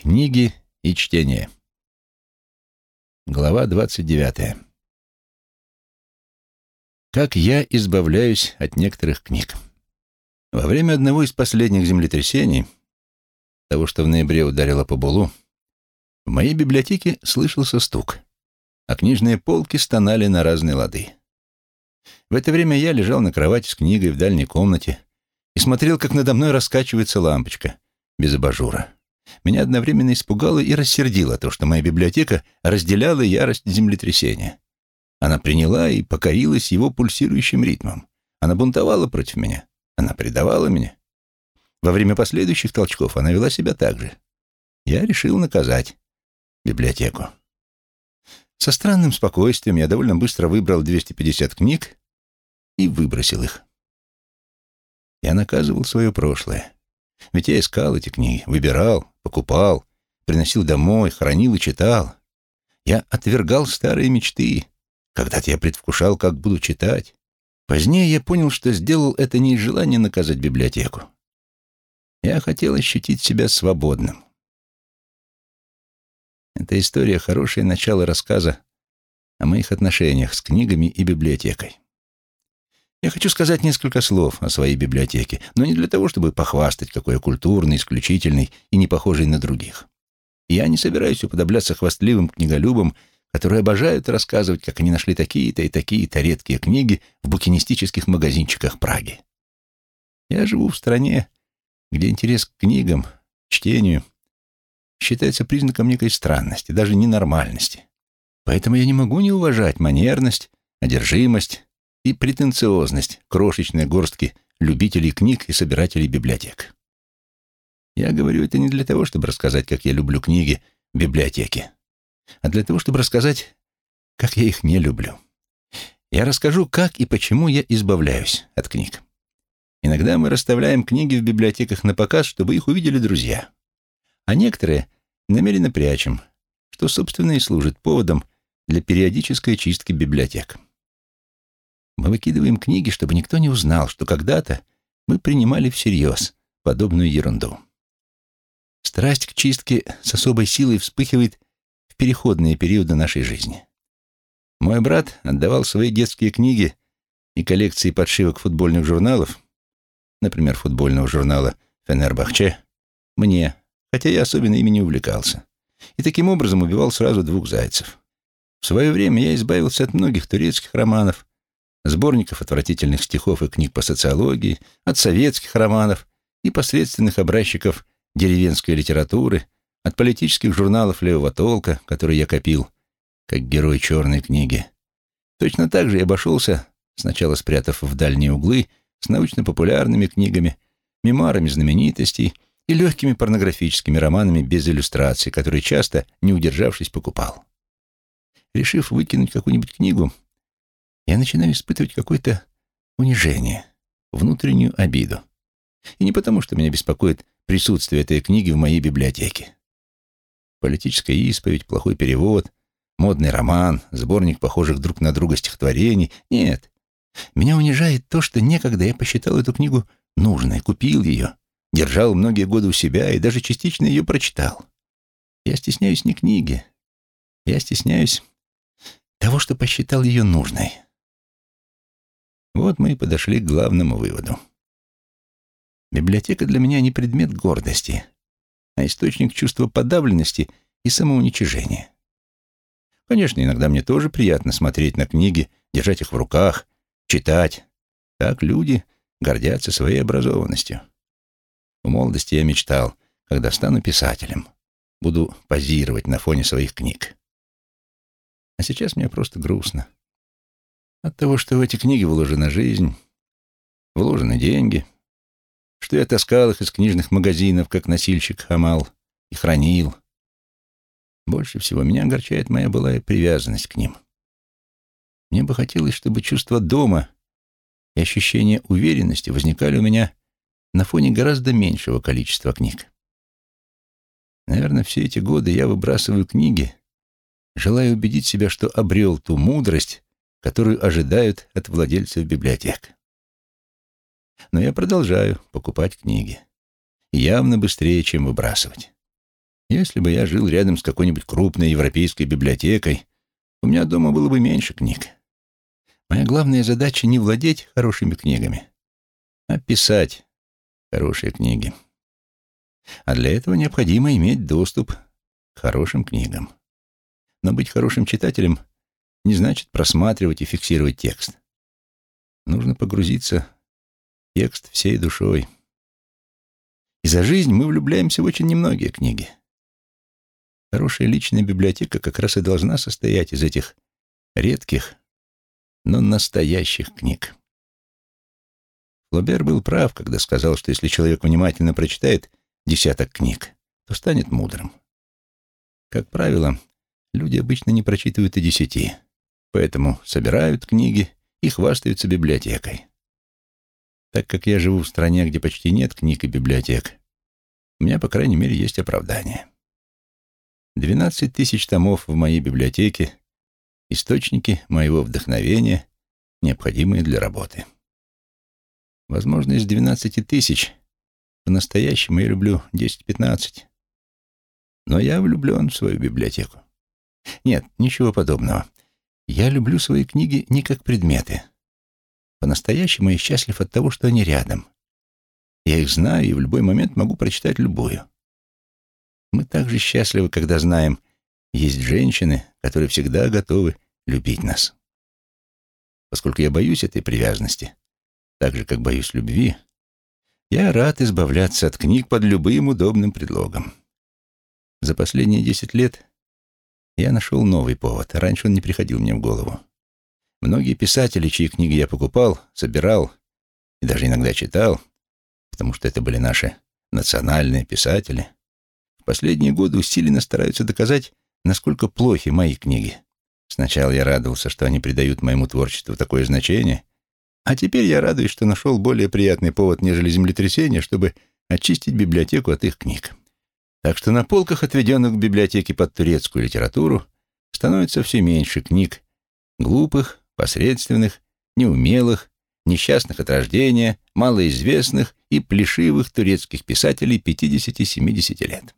Книги и чтение. Глава 29. Как я избавляюсь от некоторых книг. Во время одного из последних землетрясений, того, что в ноябре ударило по Булу, в моей библиотеке слышался стук, а книжные полки стонали на разные лады. В это время я лежал на кровати с книгой в дальней комнате и смотрел, как надо мной раскачивается лампочка без абажура. Меня одновременно испугало и рассердило то, что моя библиотека разделяла ярость землетрясения. Она приняла и покорилась его пульсирующим ритмом. Она бунтовала против меня. Она предавала меня. Во время последующих толчков она вела себя так же. Я решил наказать библиотеку. Со странным спокойствием я довольно быстро выбрал 250 книг и выбросил их. Я наказывал свое прошлое. Ведь я искал эти книги, выбирал, покупал, приносил домой, хранил и читал. Я отвергал старые мечты. Когда-то я предвкушал, как буду читать. Позднее я понял, что сделал это не из желания наказать библиотеку. Я хотел ощутить себя свободным. Эта история — хорошее начало рассказа о моих отношениях с книгами и библиотекой. Я хочу сказать несколько слов о своей библиотеке, но не для того, чтобы похвастать, какой я культурный, исключительный и не похожий на других. Я не собираюсь уподобляться хвастливым книголюбам, которые обожают рассказывать, как они нашли такие-то и такие-то редкие книги в букинистических магазинчиках Праги. Я живу в стране, где интерес к книгам, чтению считается признаком некой странности, даже ненормальности. Поэтому я не могу не уважать манерность, одержимость, и претенциозность крошечной горстки любителей книг и собирателей библиотек. Я говорю это не для того, чтобы рассказать, как я люблю книги в библиотеке, а для того, чтобы рассказать, как я их не люблю. Я расскажу, как и почему я избавляюсь от книг. Иногда мы расставляем книги в библиотеках на показ, чтобы их увидели друзья. А некоторые намеренно прячем, что, собственно, и служит поводом для периодической чистки библиотек. Мы выкидываем книги, чтобы никто не узнал, что когда-то мы принимали всерьез подобную ерунду. Страсть к чистке с особой силой вспыхивает в переходные периоды нашей жизни. Мой брат отдавал свои детские книги и коллекции подшивок футбольных журналов, например, футбольного журнала «Фенербахче», мне, хотя я особенно ими не увлекался. И таким образом убивал сразу двух зайцев. В свое время я избавился от многих турецких романов, сборников отвратительных стихов и книг по социологии, от советских романов и посредственных образчиков деревенской литературы, от политических журналов левого толка, которые я копил, как герой черной книги. Точно так же я обошелся, сначала спрятав в дальние углы, с научно-популярными книгами, мемуарами знаменитостей и легкими порнографическими романами без иллюстраций, которые часто, не удержавшись, покупал. Решив выкинуть какую-нибудь книгу, я начинаю испытывать какое-то унижение, внутреннюю обиду. И не потому, что меня беспокоит присутствие этой книги в моей библиотеке. Политическая исповедь, плохой перевод, модный роман, сборник похожих друг на друга стихотворений. Нет. Меня унижает то, что некогда я посчитал эту книгу нужной, купил ее, держал многие годы у себя и даже частично ее прочитал. Я стесняюсь не книги. Я стесняюсь того, что посчитал ее нужной. Вот мы и подошли к главному выводу. Библиотека для меня не предмет гордости, а источник чувства подавленности и самоуничижения. Конечно, иногда мне тоже приятно смотреть на книги, держать их в руках, читать. Так люди гордятся своей образованностью. В молодости я мечтал, когда стану писателем, буду позировать на фоне своих книг. А сейчас мне просто грустно. От того, что в эти книги вложена жизнь, вложены деньги, что я таскал их из книжных магазинов, как носильщик хамал, и хранил. Больше всего меня огорчает моя былая привязанность к ним. Мне бы хотелось, чтобы чувство дома и ощущение уверенности возникали у меня на фоне гораздо меньшего количества книг. Наверное, все эти годы я выбрасываю книги, желая убедить себя, что обрел ту мудрость, которую ожидают от владельцев библиотек. Но я продолжаю покупать книги. Явно быстрее, чем выбрасывать. Если бы я жил рядом с какой-нибудь крупной европейской библиотекой, у меня дома было бы меньше книг. Моя главная задача не владеть хорошими книгами, а писать хорошие книги. А для этого необходимо иметь доступ к хорошим книгам. Но быть хорошим читателем не значит просматривать и фиксировать текст. Нужно погрузиться в текст всей душой. И за жизнь мы влюбляемся в очень немногие книги. Хорошая личная библиотека как раз и должна состоять из этих редких, но настоящих книг. Флобер был прав, когда сказал, что если человек внимательно прочитает десяток книг, то станет мудрым. Как правило, люди обычно не прочитывают и десяти, поэтому собирают книги и хвастаются библиотекой. Так как я живу в стране, где почти нет книг и библиотек, у меня, по крайней мере, есть оправдание. Двенадцать тысяч томов в моей библиотеке — источники моего вдохновения, необходимые для работы. Возможно, из двенадцати тысяч по-настоящему я люблю десять-пятнадцать. Но я влюблен в свою библиотеку. Нет, ничего подобного. Я люблю свои книги не как предметы. По-настоящему я счастлив от того, что они рядом. Я их знаю и в любой момент могу прочитать любую. Мы также счастливы, когда знаем, есть женщины, которые всегда готовы любить нас. Поскольку я боюсь этой привязанности, так же, как боюсь любви, я рад избавляться от книг под любым удобным предлогом. За последние десять лет я нашел новый повод. Раньше он не приходил мне в голову. Многие писатели, чьи книги я покупал, собирал и даже иногда читал, потому что это были наши национальные писатели, в последние годы усиленно стараются доказать, насколько плохи мои книги. Сначала я радовался, что они придают моему творчеству такое значение, а теперь я радуюсь, что нашел более приятный повод, нежели землетрясение, чтобы очистить библиотеку от их книг. Так что на полках, отведенных в библиотеке под турецкую литературу, становится все меньше книг, глупых, посредственных, неумелых, несчастных от рождения, малоизвестных и плешивых турецких писателей 50-70 лет.